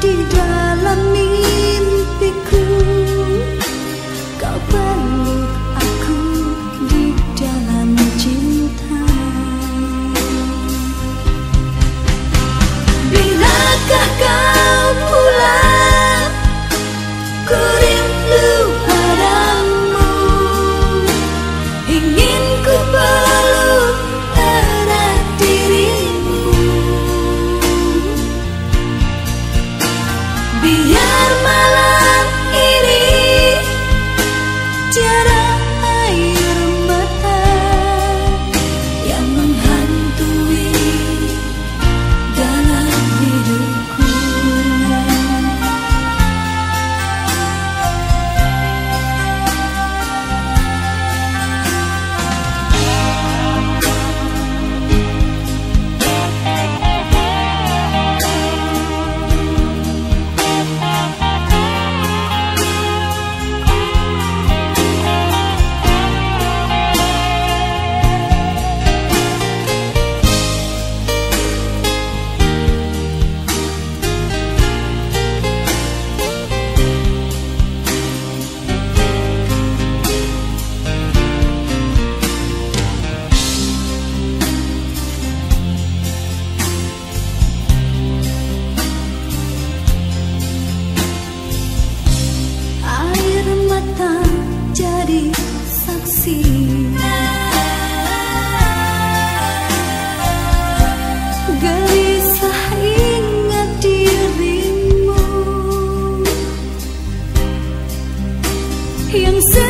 di dalam mimpiku. Yeah. yang sedih